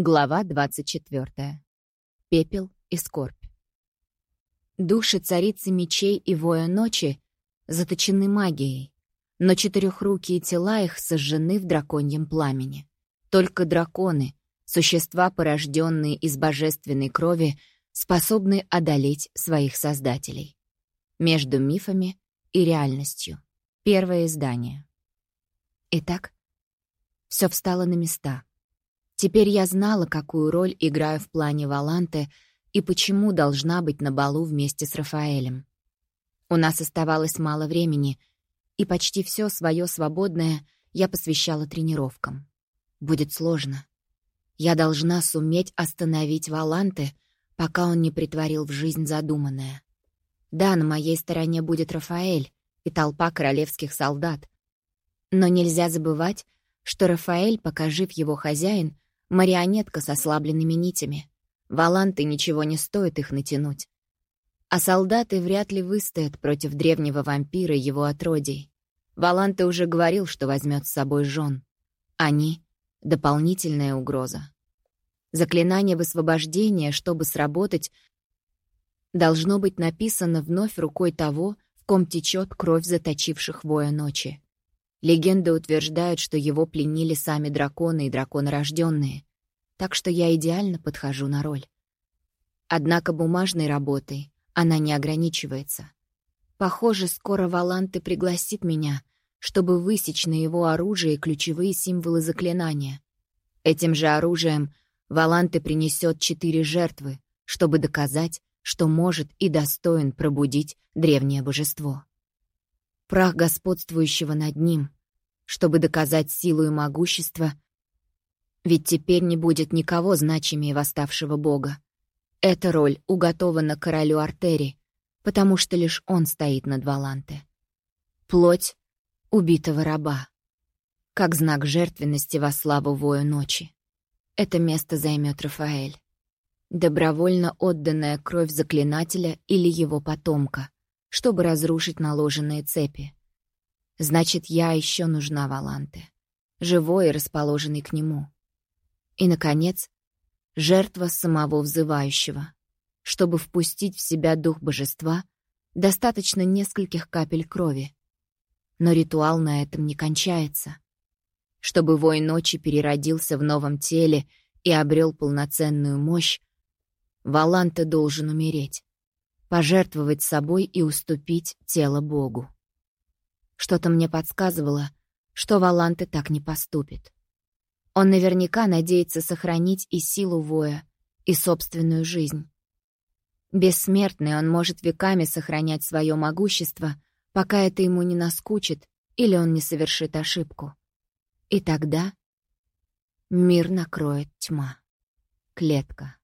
Глава 24. Пепел и скорбь. Души царицы мечей и воя ночи заточены магией, но четырехрукие тела их сожжены в драконьем пламени. Только драконы, существа, порожденные из божественной крови, способны одолеть своих создателей. Между мифами и реальностью. Первое издание. Итак, все встало на места — Теперь я знала, какую роль играю в плане Валанте и почему должна быть на балу вместе с Рафаэлем. У нас оставалось мало времени, и почти все свое свободное я посвящала тренировкам. Будет сложно. Я должна суметь остановить Валанте, пока он не притворил в жизнь задуманное. Да, на моей стороне будет Рафаэль и толпа королевских солдат. Но нельзя забывать, что Рафаэль, пока жив его хозяин, Марионетка с ослабленными нитями. Валанты ничего не стоит их натянуть. А солдаты вряд ли выстоят против древнего вампира и его отродий. Валанты уже говорил, что возьмет с собой жен. Они — дополнительная угроза. Заклинание высвобождения, чтобы сработать, должно быть написано вновь рукой того, в ком течет кровь заточивших воя ночи. Легенды утверждают, что его пленили сами драконы и драконорожденные, так что я идеально подхожу на роль. Однако бумажной работой она не ограничивается. Похоже, скоро Валанты пригласит меня, чтобы высечь на его оружие ключевые символы заклинания. Этим же оружием Валанты принесет четыре жертвы, чтобы доказать, что может и достоин пробудить древнее божество прах господствующего над ним, чтобы доказать силу и могущество, ведь теперь не будет никого значимее восставшего бога. Эта роль уготована королю Артери, потому что лишь он стоит над Валанте. Плоть убитого раба, как знак жертвенности во славу вою ночи. Это место займет Рафаэль. Добровольно отданная кровь заклинателя или его потомка, чтобы разрушить наложенные цепи. Значит, я еще нужна Валанте, живой и расположенный к нему. И, наконец, жертва самого взывающего. Чтобы впустить в себя дух божества, достаточно нескольких капель крови. Но ритуал на этом не кончается. Чтобы вой ночи переродился в новом теле и обрел полноценную мощь, Валанте должен умереть пожертвовать собой и уступить тело Богу. Что-то мне подсказывало, что Валанте так не поступит. Он наверняка надеется сохранить и силу воя, и собственную жизнь. Бессмертный он может веками сохранять свое могущество, пока это ему не наскучит или он не совершит ошибку. И тогда мир накроет тьма. Клетка.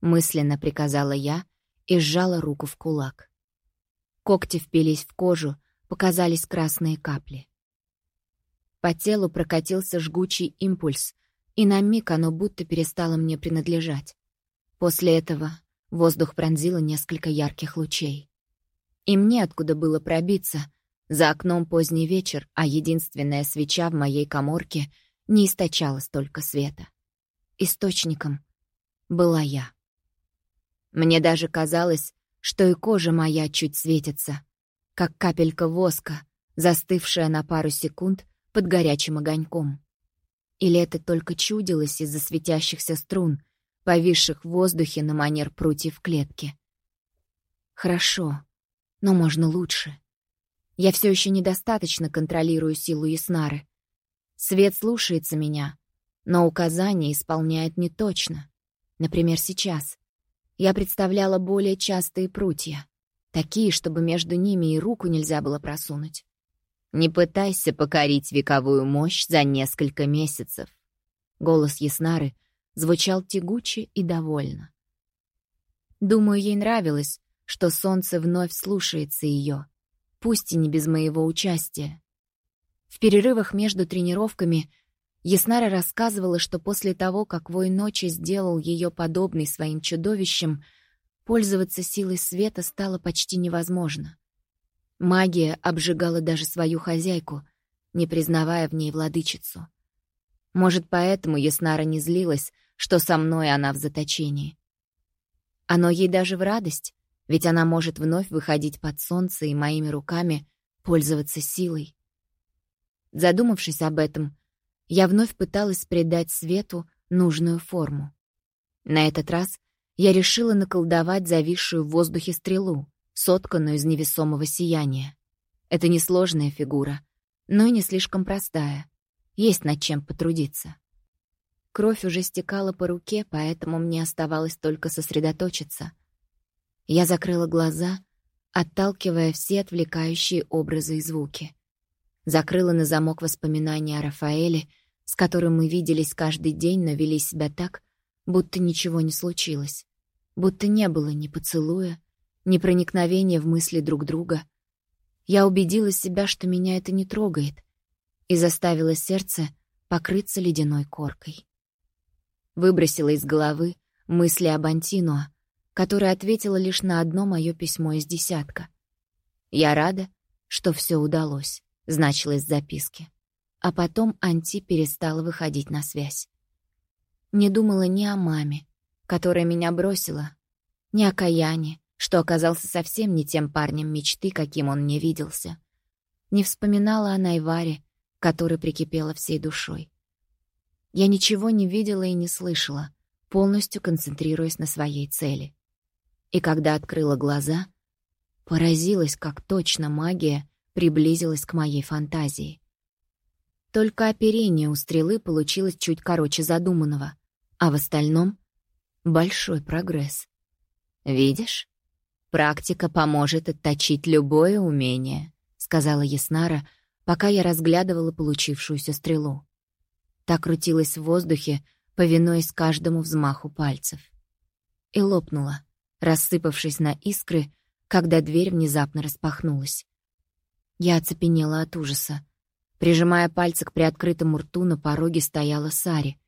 Мысленно приказала я, и сжала руку в кулак. Когти впились в кожу, показались красные капли. По телу прокатился жгучий импульс, и на миг оно будто перестало мне принадлежать. После этого воздух пронзило несколько ярких лучей. И мне откуда было пробиться. За окном поздний вечер, а единственная свеча в моей коморке не источала столько света. Источником была я. Мне даже казалось, что и кожа моя чуть светится, как капелька воска, застывшая на пару секунд под горячим огоньком. Или это только чудилось из-за светящихся струн, повисших в воздухе на манер прутьев клетки. Хорошо, но можно лучше. Я все еще недостаточно контролирую силу Яснары. Свет слушается меня, но указания исполняет не точно. Например, сейчас. Я представляла более частые прутья, такие, чтобы между ними и руку нельзя было просунуть. «Не пытайся покорить вековую мощь за несколько месяцев». Голос Яснары звучал тягуче и довольно. Думаю, ей нравилось, что солнце вновь слушается ее, пусть и не без моего участия. В перерывах между тренировками Яснара рассказывала, что после того, как вой ночи сделал ее подобной своим чудовищем, пользоваться силой света стало почти невозможно. Магия обжигала даже свою хозяйку, не признавая в ней владычицу. Может, поэтому Яснара не злилась, что со мной она в заточении. Оно ей даже в радость, ведь она может вновь выходить под солнце и моими руками пользоваться силой. Задумавшись об этом, я вновь пыталась придать свету нужную форму. На этот раз я решила наколдовать зависшую в воздухе стрелу, сотканную из невесомого сияния. Это несложная фигура, но и не слишком простая. Есть над чем потрудиться. Кровь уже стекала по руке, поэтому мне оставалось только сосредоточиться. Я закрыла глаза, отталкивая все отвлекающие образы и звуки. Закрыла на замок воспоминания о Рафаэле, с которым мы виделись каждый день, но вели себя так, будто ничего не случилось. Будто не было ни поцелуя, ни проникновения в мысли друг друга. Я убедила себя, что меня это не трогает, и заставила сердце покрыться ледяной коркой. Выбросила из головы мысли об Антинуа, которая ответила лишь на одно мое письмо из десятка. «Я рада, что все удалось», — значилось в записке. А потом Анти перестала выходить на связь. Не думала ни о маме, которая меня бросила, ни о Каяне, что оказался совсем не тем парнем мечты, каким он мне виделся. Не вспоминала о Найваре, которая прикипела всей душой. Я ничего не видела и не слышала, полностью концентрируясь на своей цели. И когда открыла глаза, поразилась, как точно магия приблизилась к моей фантазии. Только оперение у стрелы получилось чуть короче задуманного, а в остальном — большой прогресс. «Видишь? Практика поможет отточить любое умение», — сказала Яснара, пока я разглядывала получившуюся стрелу. Та крутилась в воздухе, повинуясь каждому взмаху пальцев. И лопнула, рассыпавшись на искры, когда дверь внезапно распахнулась. Я оцепенела от ужаса. Прижимая пальцы к приоткрытому рту, на пороге стояла Сари.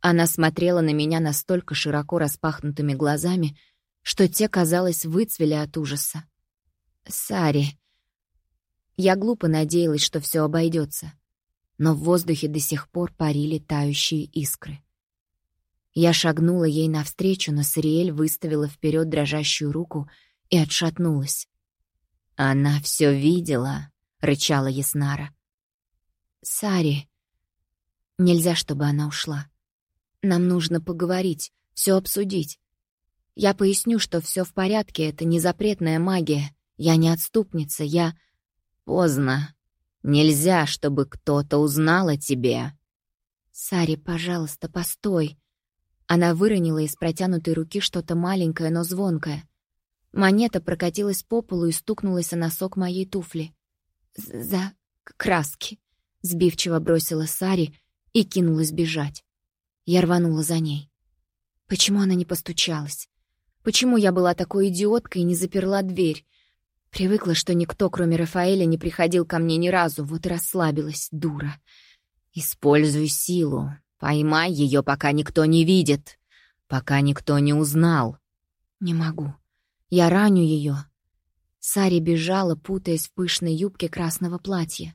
Она смотрела на меня настолько широко распахнутыми глазами, что те, казалось, выцвели от ужаса. «Сари...» Я глупо надеялась, что все обойдется но в воздухе до сих пор парили тающие искры. Я шагнула ей навстречу, но Сариэль выставила вперед дрожащую руку и отшатнулась. «Она все видела», — рычала Яснара. «Сари...» Нельзя, чтобы она ушла. Нам нужно поговорить, все обсудить. Я поясню, что все в порядке, это не запретная магия. Я не отступница, я... Поздно. Нельзя, чтобы кто-то узнал о тебе». «Сари, пожалуйста, постой». Она выронила из протянутой руки что-то маленькое, но звонкое. Монета прокатилась по полу и стукнулась о носок моей туфли. «За краски», — сбивчиво бросила Сари и кинулась бежать. Я рванула за ней. Почему она не постучалась? Почему я была такой идиоткой и не заперла дверь? Привыкла, что никто, кроме Рафаэля, не приходил ко мне ни разу, вот и расслабилась, дура. Используй силу. Поймай ее, пока никто не видит. Пока никто не узнал. Не могу. Я раню ее. Сари бежала, путаясь в пышной юбке красного платья.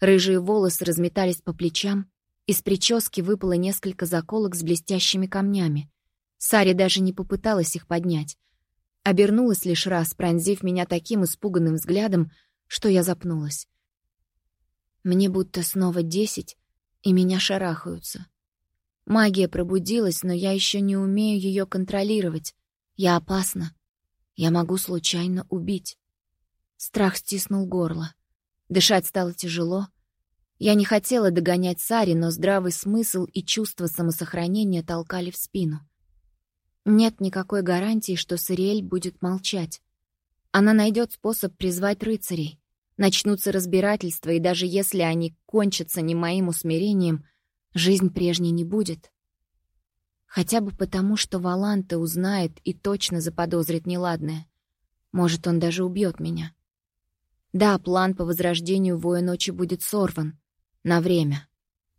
Рыжие волосы разметались по плечам, из прически выпало несколько заколок с блестящими камнями. Сари даже не попыталась их поднять. Обернулась лишь раз, пронзив меня таким испуганным взглядом, что я запнулась. Мне будто снова десять, и меня шарахаются. Магия пробудилась, но я еще не умею ее контролировать. Я опасна. Я могу случайно убить. Страх стиснул горло. Дышать стало тяжело. Я не хотела догонять Сари, но здравый смысл и чувство самосохранения толкали в спину. Нет никакой гарантии, что Сариэль будет молчать. Она найдет способ призвать рыцарей. Начнутся разбирательства, и даже если они кончатся не моим усмирением, жизнь прежней не будет. Хотя бы потому, что Валанта узнает и точно заподозрит неладное. Может, он даже убьет меня. Да, план по возрождению воя ночи будет сорван. На время.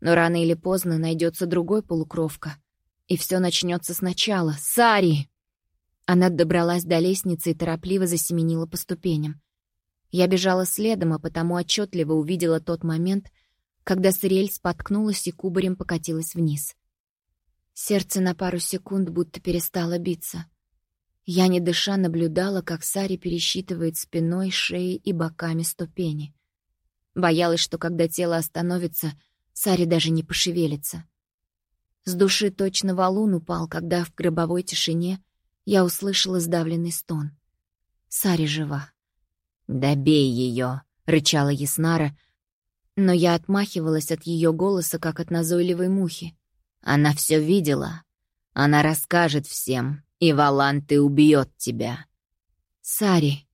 Но рано или поздно найдется другой полукровка — и все начнется сначала. Сари!» Она добралась до лестницы и торопливо засеменила по ступеням. Я бежала следом, а потому отчетливо увидела тот момент, когда Сариэль споткнулась и кубарем покатилась вниз. Сердце на пару секунд будто перестало биться. Я, не дыша, наблюдала, как Сари пересчитывает спиной, шеей и боками ступени. Боялась, что когда тело остановится, Сари даже не пошевелится. С души точно валун упал, когда в гробовой тишине я услышала сдавленный стон. Сари жива. «Добей ее!» — рычала Яснара, но я отмахивалась от ее голоса, как от назойливой мухи. Она все видела. Она расскажет всем, и Валанты убьет тебя. Сари.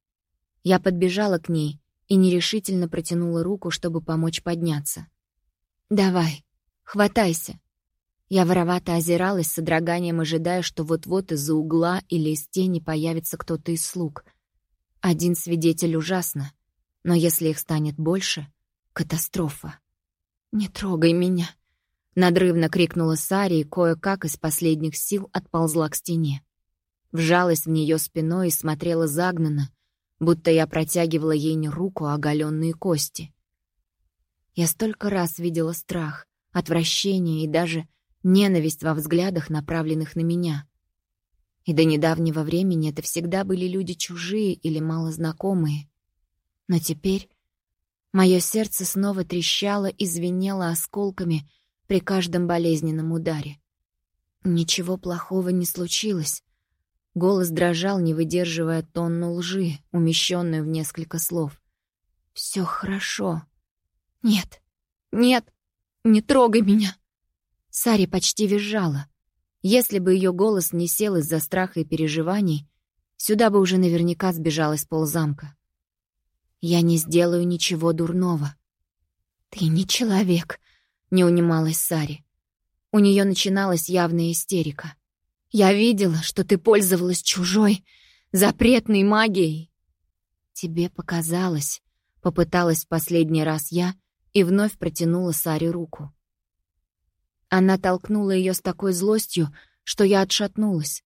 Я подбежала к ней и нерешительно протянула руку, чтобы помочь подняться. «Давай, хватайся». Я воровато озиралась с содроганием, ожидая, что вот-вот из-за угла или из тени появится кто-то из слуг. Один свидетель ужасно, но если их станет больше — катастрофа. «Не трогай меня!» — надрывно крикнула Сари и кое-как из последних сил отползла к стене. Вжалась в нее спиной и смотрела загнанно, будто я протягивала ей не руку, а оголенные кости. Я столько раз видела страх, отвращение и даже ненависть во взглядах, направленных на меня. И до недавнего времени это всегда были люди чужие или малознакомые. Но теперь мое сердце снова трещало и звенело осколками при каждом болезненном ударе. Ничего плохого не случилось. Голос дрожал, не выдерживая тонну лжи, умещенную в несколько слов. «Все хорошо». «Нет, нет, не трогай меня!» Сари почти визжала. Если бы ее голос не сел из-за страха и переживаний, сюда бы уже наверняка сбежалась ползамка. «Я не сделаю ничего дурного». «Ты не человек», — не унималась Сари. У нее начиналась явная истерика. «Я видела, что ты пользовалась чужой, запретной магией». «Тебе показалось», — попыталась в последний раз я и вновь протянула Саре руку. Она толкнула ее с такой злостью, что я отшатнулась.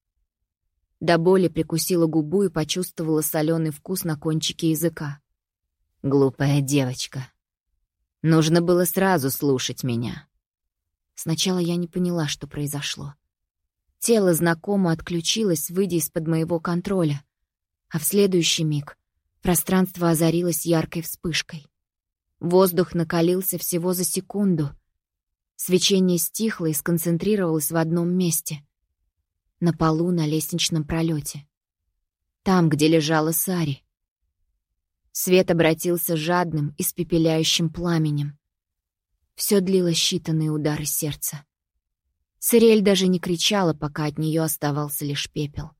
До боли прикусила губу и почувствовала соленый вкус на кончике языка. Глупая девочка. Нужно было сразу слушать меня. Сначала я не поняла, что произошло. Тело знакомо отключилось, выйдя из-под моего контроля. А в следующий миг пространство озарилось яркой вспышкой. Воздух накалился всего за секунду — Свечение стихло и сконцентрировалось в одном месте. На полу на лестничном пролете. Там, где лежала Сари. Свет обратился жадным, испепеляющим пламенем. Все длило считанные удары сердца. Сириэль даже не кричала, пока от нее оставался лишь пепел.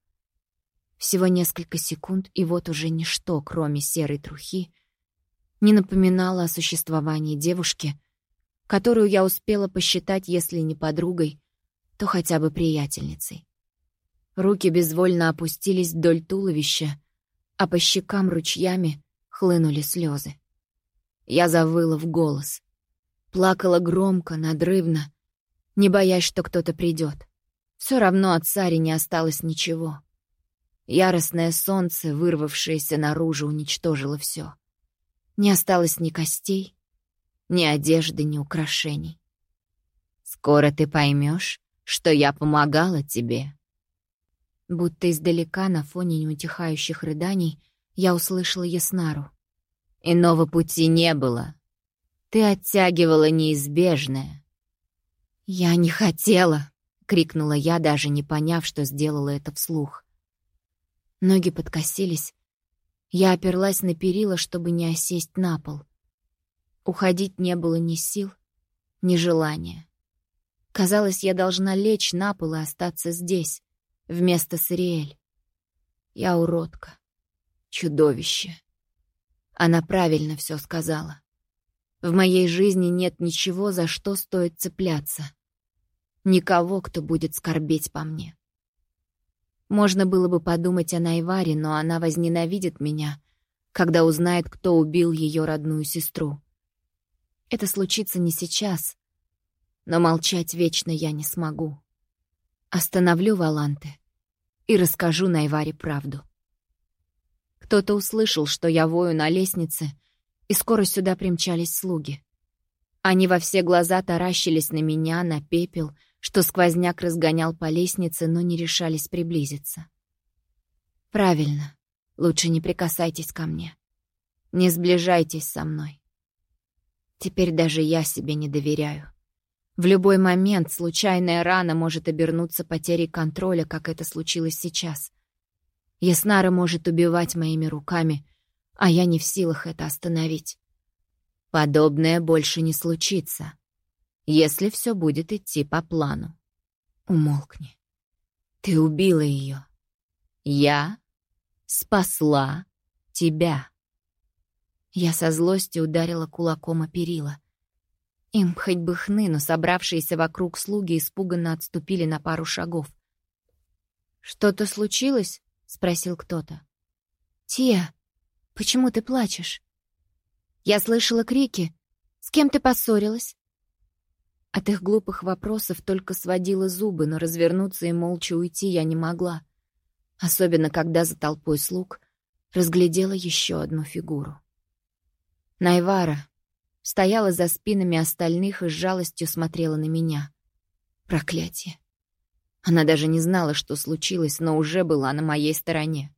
Всего несколько секунд, и вот уже ничто, кроме серой трухи, не напоминало о существовании девушки — которую я успела посчитать, если не подругой, то хотя бы приятельницей. Руки безвольно опустились вдоль туловища, а по щекам ручьями хлынули слезы. Я завыла в голос. Плакала громко, надрывно, не боясь, что кто-то придет. Все равно от цари не осталось ничего. Яростное солнце, вырвавшееся наружу, уничтожило все. Не осталось ни костей, ни одежды, ни украшений. Скоро ты поймешь, что я помогала тебе. Будто издалека на фоне неутихающих рыданий я услышала Яснару. Иного пути не было. Ты оттягивала неизбежное. «Я не хотела!» — крикнула я, даже не поняв, что сделала это вслух. Ноги подкосились. Я оперлась на перила, чтобы не осесть на пол. Уходить не было ни сил, ни желания. Казалось, я должна лечь на пол и остаться здесь, вместо Сириэль. Я уродка, чудовище. Она правильно все сказала. В моей жизни нет ничего, за что стоит цепляться. Никого, кто будет скорбеть по мне. Можно было бы подумать о Найваре, но она возненавидит меня, когда узнает, кто убил ее родную сестру. Это случится не сейчас, но молчать вечно я не смогу. Остановлю Валанты и расскажу Найваре правду. Кто-то услышал, что я вою на лестнице, и скоро сюда примчались слуги. Они во все глаза таращились на меня, на пепел, что сквозняк разгонял по лестнице, но не решались приблизиться. «Правильно. Лучше не прикасайтесь ко мне. Не сближайтесь со мной. Теперь даже я себе не доверяю. В любой момент случайная рана может обернуться потерей контроля, как это случилось сейчас. Яснара может убивать моими руками, а я не в силах это остановить. Подобное больше не случится, если все будет идти по плану. Умолкни. Ты убила ее. Я спасла тебя. Я со злостью ударила кулаком о перила. Им хоть бы хны, но собравшиеся вокруг слуги испуганно отступили на пару шагов. «Что-то случилось?» — спросил кто-то. «Тия, почему ты плачешь?» «Я слышала крики. С кем ты поссорилась?» От их глупых вопросов только сводила зубы, но развернуться и молча уйти я не могла. Особенно, когда за толпой слуг разглядела еще одну фигуру. Найвара, стояла за спинами остальных и с жалостью смотрела на меня. Проклятие. Она даже не знала, что случилось, но уже была на моей стороне.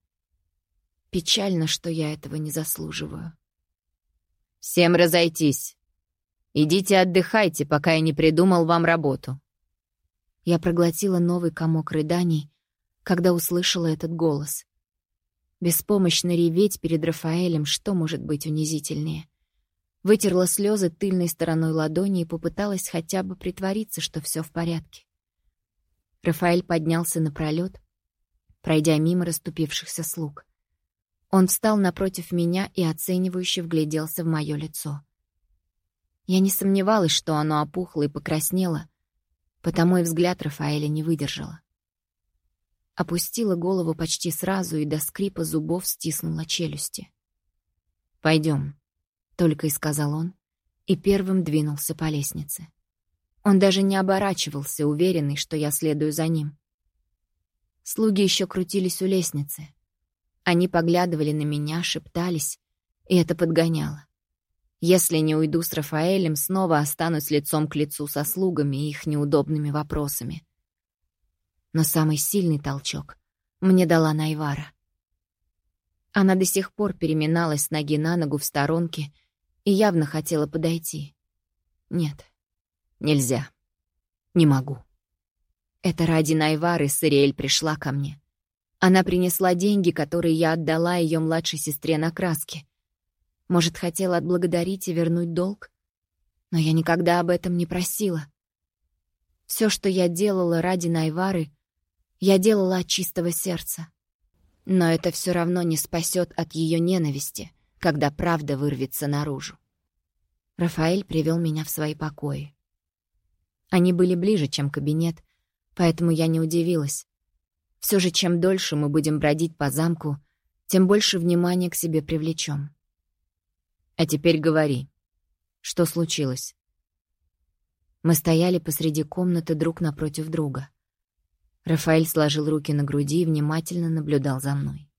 Печально, что я этого не заслуживаю. «Всем разойтись. Идите отдыхайте, пока я не придумал вам работу». Я проглотила новый комок рыданий, когда услышала этот голос. Беспомощно реветь перед Рафаэлем, что может быть унизительнее? Вытерла слезы тыльной стороной ладони и попыталась хотя бы притвориться, что все в порядке. Рафаэль поднялся на пролет, пройдя мимо расступившихся слуг. Он встал напротив меня и оценивающе вгляделся в мое лицо. Я не сомневалась, что оно опухло и покраснело, потому и взгляд Рафаэля не выдержала. Опустила голову почти сразу и до скрипа зубов стиснула челюсти. «Пойдем», только и сказал он, и первым двинулся по лестнице. Он даже не оборачивался, уверенный, что я следую за ним. Слуги еще крутились у лестницы. Они поглядывали на меня, шептались, и это подгоняло. Если не уйду с Рафаэлем, снова останусь лицом к лицу со слугами и их неудобными вопросами. Но самый сильный толчок мне дала Найвара. Она до сих пор переминалась с ноги на ногу в сторонке и явно хотела подойти. Нет, нельзя. Не могу. Это ради Найвары Сариэль пришла ко мне. Она принесла деньги, которые я отдала ее младшей сестре на краске. Может, хотела отблагодарить и вернуть долг? Но я никогда об этом не просила. Все, что я делала ради Найвары, я делала от чистого сердца. Но это все равно не спасет от ее ненависти, когда правда вырвется наружу. Рафаэль привел меня в свои покои. Они были ближе, чем кабинет, поэтому я не удивилась. Все же, чем дольше мы будем бродить по замку, тем больше внимания к себе привлечем. А теперь говори, что случилось? Мы стояли посреди комнаты друг напротив друга. Рафаэль сложил руки на груди и внимательно наблюдал за мной.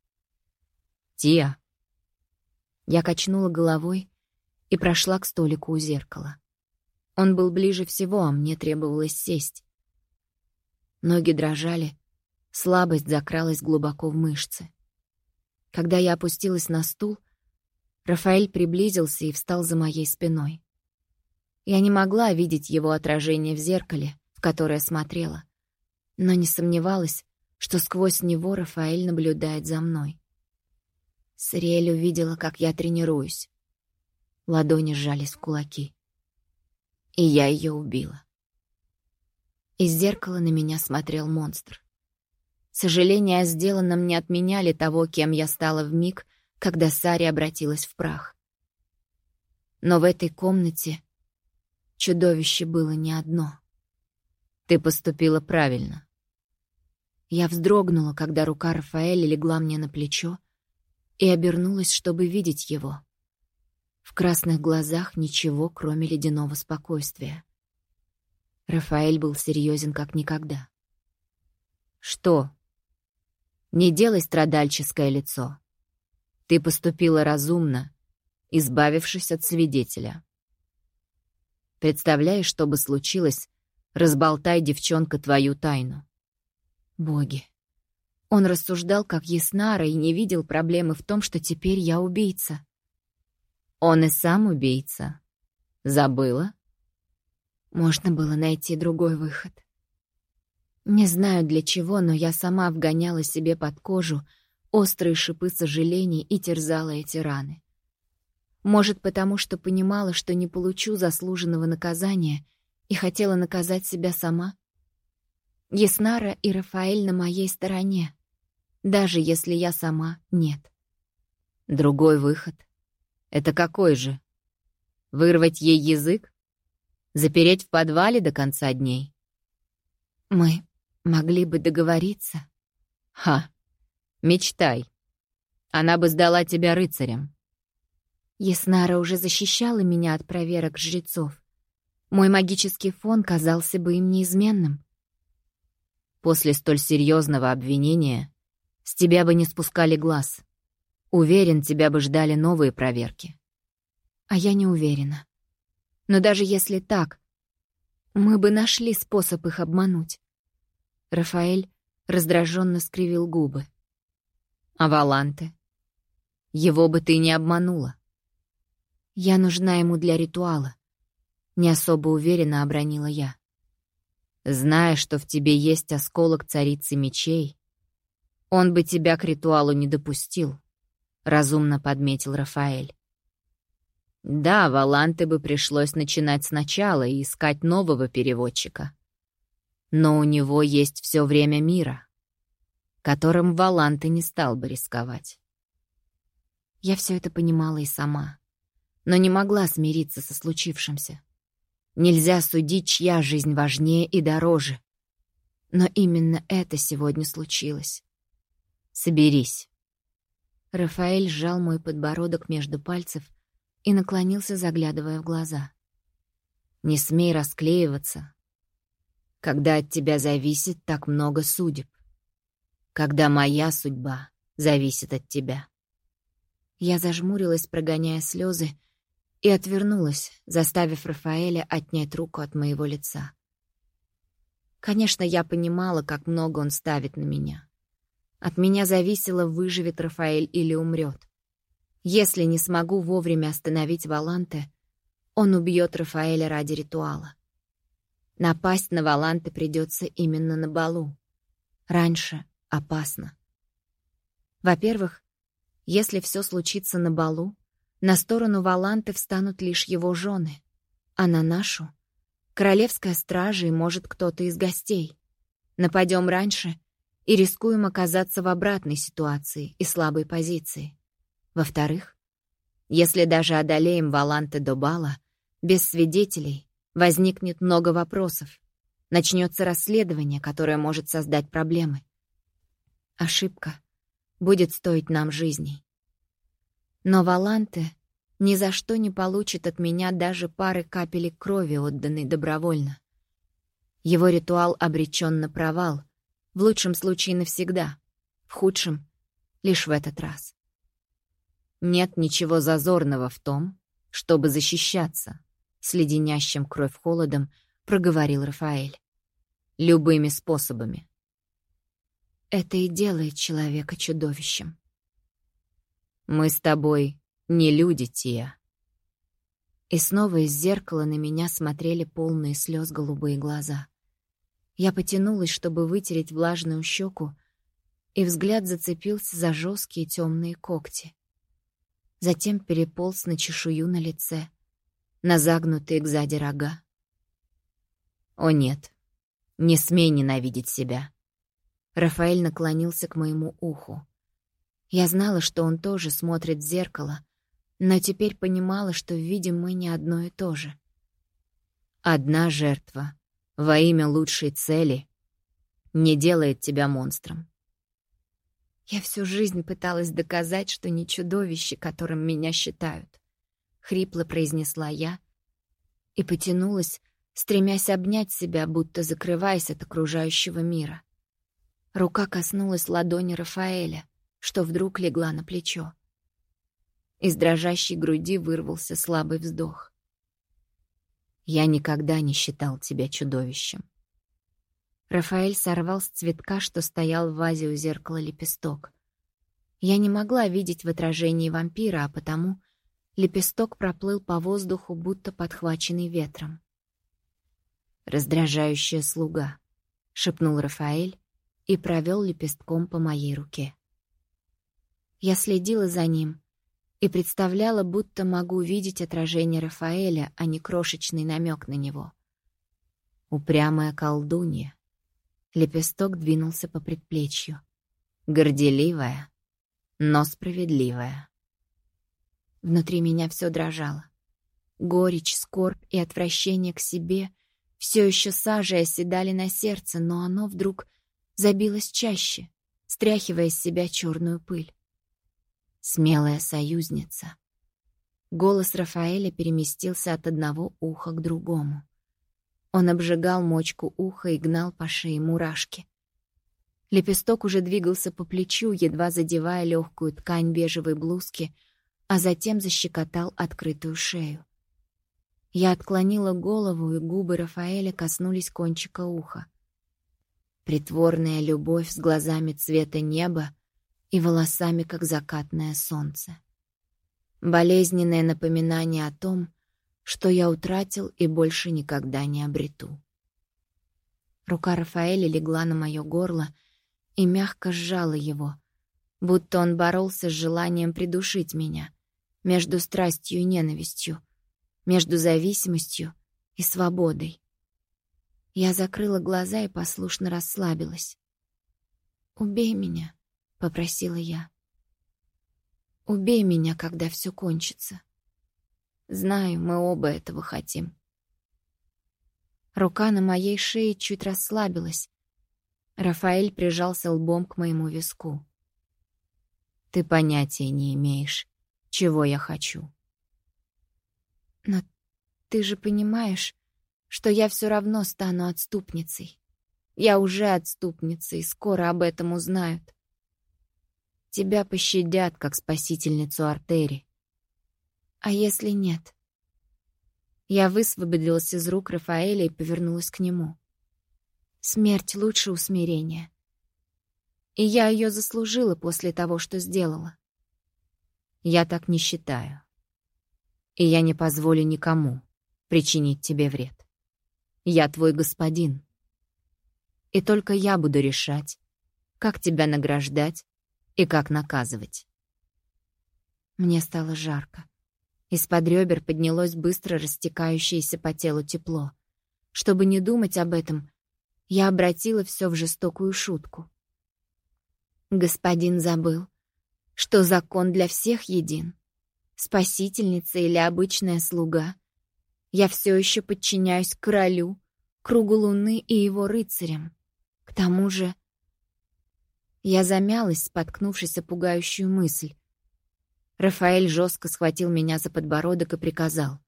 «Тия!» Я качнула головой и прошла к столику у зеркала. Он был ближе всего, а мне требовалось сесть. Ноги дрожали, слабость закралась глубоко в мышцы. Когда я опустилась на стул, Рафаэль приблизился и встал за моей спиной. Я не могла видеть его отражение в зеркале, в которое смотрела, но не сомневалась, что сквозь него Рафаэль наблюдает за мной. Сариэль увидела, как я тренируюсь. Ладони сжались в кулаки. И я ее убила. Из зеркала на меня смотрел монстр. Сожаления о сделанном не отменяли того, кем я стала в миг, когда Сари обратилась в прах. Но в этой комнате чудовище было не одно. Ты поступила правильно. Я вздрогнула, когда рука Рафаэля легла мне на плечо, и обернулась, чтобы видеть его. В красных глазах ничего, кроме ледяного спокойствия. Рафаэль был серьезен как никогда. «Что?» «Не делай страдальческое лицо. Ты поступила разумно, избавившись от свидетеля. Представляешь, что бы случилось, Разболтай, девчонка, твою тайну. Боги. Он рассуждал как Яснара и не видел проблемы в том, что теперь я убийца. Он и сам убийца. Забыла? Можно было найти другой выход. Не знаю для чего, но я сама вгоняла себе под кожу острые шипы сожалений и терзала эти раны. Может, потому что понимала, что не получу заслуженного наказания и хотела наказать себя сама? Яснара и Рафаэль на моей стороне, даже если я сама нет. Другой выход. Это какой же? Вырвать ей язык? Запереть в подвале до конца дней? Мы могли бы договориться. Ха, мечтай. Она бы сдала тебя рыцарям. Яснара уже защищала меня от проверок жрецов. Мой магический фон казался бы им неизменным. После столь серьезного обвинения с тебя бы не спускали глаз. Уверен, тебя бы ждали новые проверки. А я не уверена. Но даже если так, мы бы нашли способ их обмануть. Рафаэль раздраженно скривил губы. А Валанте? Его бы ты не обманула. Я нужна ему для ритуала. Не особо уверенно обронила я. Зная, что в тебе есть осколок царицы мечей, он бы тебя к ритуалу не допустил, разумно подметил Рафаэль. Да, Валанте бы пришлось начинать сначала и искать нового переводчика. Но у него есть все время мира, которым Валанте не стал бы рисковать. Я все это понимала и сама но не могла смириться со случившимся. Нельзя судить, чья жизнь важнее и дороже. Но именно это сегодня случилось. Соберись. Рафаэль сжал мой подбородок между пальцев и наклонился, заглядывая в глаза. «Не смей расклеиваться, когда от тебя зависит так много судеб, когда моя судьба зависит от тебя». Я зажмурилась, прогоняя слезы, и отвернулась, заставив Рафаэля отнять руку от моего лица. Конечно, я понимала, как много он ставит на меня. От меня зависело, выживет Рафаэль или умрет. Если не смогу вовремя остановить Валанте, он убьет Рафаэля ради ритуала. Напасть на Валанте придется именно на балу. Раньше опасно. Во-первых, если все случится на балу, на сторону Валанты встанут лишь его жены, а на нашу — королевская стража и, может, кто-то из гостей. Нападем раньше и рискуем оказаться в обратной ситуации и слабой позиции. Во-вторых, если даже одолеем Валанты до бала, без свидетелей возникнет много вопросов. Начнется расследование, которое может создать проблемы. Ошибка будет стоить нам жизней. Но Валанте ни за что не получит от меня даже пары капелек крови, отданной добровольно. Его ритуал обречен на провал, в лучшем случае навсегда, в худшем — лишь в этот раз. Нет ничего зазорного в том, чтобы защищаться, с леденящим кровь холодом проговорил Рафаэль. Любыми способами. Это и делает человека чудовищем. Мы с тобой не люди, Тия. И снова из зеркала на меня смотрели полные слез голубые глаза. Я потянулась, чтобы вытереть влажную щеку, и взгляд зацепился за жесткие темные когти. Затем переполз на чешую на лице, на загнутые сзади рога. «О нет, не смей ненавидеть себя!» Рафаэль наклонился к моему уху. Я знала, что он тоже смотрит в зеркало, но теперь понимала, что видим мы не одно и то же. Одна жертва во имя лучшей цели не делает тебя монстром. Я всю жизнь пыталась доказать, что не чудовище, которым меня считают. Хрипло произнесла я и потянулась, стремясь обнять себя, будто закрываясь от окружающего мира. Рука коснулась ладони Рафаэля что вдруг легла на плечо. Из дрожащей груди вырвался слабый вздох. Я никогда не считал тебя чудовищем. Рафаэль сорвал с цветка, что стоял в вазе у зеркала лепесток. Я не могла видеть в отражении вампира, а потому лепесток проплыл по воздуху, будто подхваченный ветром. «Раздражающая слуга», — шепнул Рафаэль и провел лепестком по моей руке. Я следила за ним и представляла, будто могу видеть отражение Рафаэля, а не крошечный намек на него. Упрямая колдунья. Лепесток двинулся по предплечью. Горделивая, но справедливая. Внутри меня все дрожало. Горечь, скорбь и отвращение к себе все еще сажей оседали на сердце, но оно вдруг забилось чаще, стряхивая с себя черную пыль. Смелая союзница. Голос Рафаэля переместился от одного уха к другому. Он обжигал мочку уха и гнал по шее мурашки. Лепесток уже двигался по плечу, едва задевая легкую ткань бежевой блузки, а затем защекотал открытую шею. Я отклонила голову, и губы Рафаэля коснулись кончика уха. Притворная любовь с глазами цвета неба и волосами, как закатное солнце. Болезненное напоминание о том, что я утратил и больше никогда не обрету. Рука Рафаэля легла на мое горло и мягко сжала его, будто он боролся с желанием придушить меня между страстью и ненавистью, между зависимостью и свободой. Я закрыла глаза и послушно расслабилась. «Убей меня», — попросила я. «Убей меня, когда все кончится». Знаю, мы оба этого хотим. Рука на моей шее чуть расслабилась. Рафаэль прижался лбом к моему виску. Ты понятия не имеешь, чего я хочу. Но ты же понимаешь, что я все равно стану отступницей. Я уже отступница, и скоро об этом узнают. Тебя пощадят, как спасительницу Артери. А если нет? Я высвободилась из рук Рафаэля и повернулась к нему. Смерть лучше усмирения. И я ее заслужила после того, что сделала. Я так не считаю. И я не позволю никому причинить тебе вред. Я твой господин. И только я буду решать, как тебя награждать и как наказывать. Мне стало жарко. Из-под ребер поднялось быстро растекающееся по телу тепло. Чтобы не думать об этом, я обратила все в жестокую шутку. Господин забыл, что закон для всех един. Спасительница или обычная слуга. Я все еще подчиняюсь королю, кругу луны и его рыцарям. К тому же... Я замялась, споткнувшись о пугающую мысль. Рафаэль жестко схватил меня за подбородок и приказал.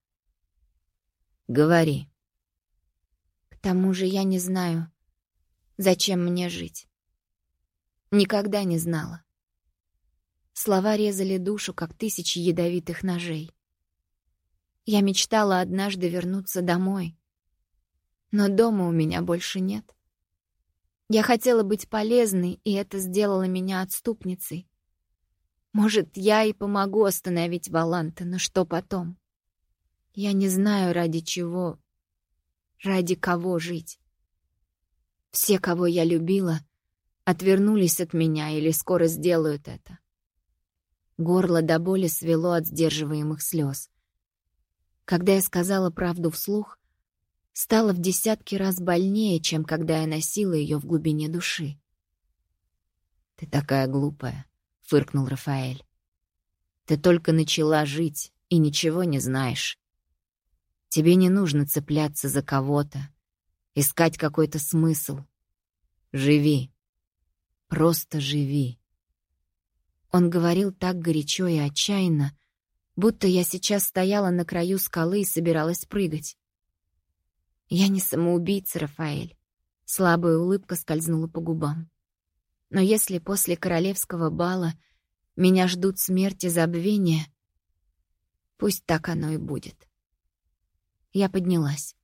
«Говори». «К тому же я не знаю, зачем мне жить. Никогда не знала. Слова резали душу, как тысячи ядовитых ножей. Я мечтала однажды вернуться домой, но дома у меня больше нет. Я хотела быть полезной, и это сделало меня отступницей. Может, я и помогу остановить Валанта, но что потом? Я не знаю, ради чего, ради кого жить. Все, кого я любила, отвернулись от меня или скоро сделают это. Горло до боли свело от сдерживаемых слез. Когда я сказала правду вслух, стало в десятки раз больнее, чем когда я носила ее в глубине души. «Ты такая глупая», — фыркнул Рафаэль. «Ты только начала жить и ничего не знаешь. Тебе не нужно цепляться за кого-то, искать какой-то смысл. Живи. Просто живи». Он говорил так горячо и отчаянно, будто я сейчас стояла на краю скалы и собиралась прыгать. «Я не самоубийца, Рафаэль». Слабая улыбка скользнула по губам. Но если после королевского бала меня ждут смерть и забвение, пусть так оно и будет. Я поднялась.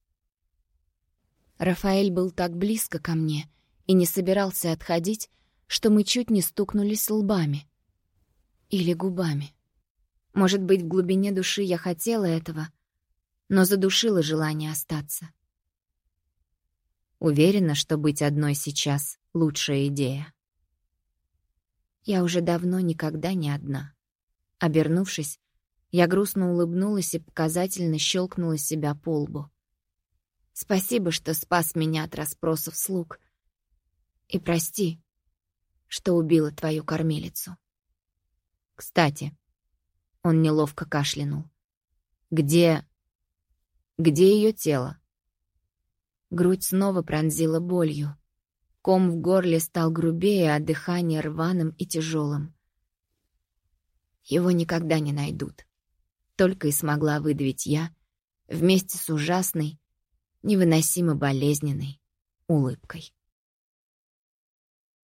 Рафаэль был так близко ко мне и не собирался отходить, что мы чуть не стукнулись лбами. Или губами. Может быть, в глубине души я хотела этого, но задушила желание остаться. Уверена, что быть одной сейчас — лучшая идея. Я уже давно никогда не одна. Обернувшись, я грустно улыбнулась и показательно щелкнула себя по лбу. Спасибо, что спас меня от расспросов слуг. И прости, что убила твою кормилицу. Кстати, он неловко кашлянул. Где... где ее тело? Грудь снова пронзила болью. Ком в горле стал грубее, а дыхание рваным и тяжелым. Его никогда не найдут. Только и смогла выдавить я, вместе с ужасной, невыносимо болезненной улыбкой.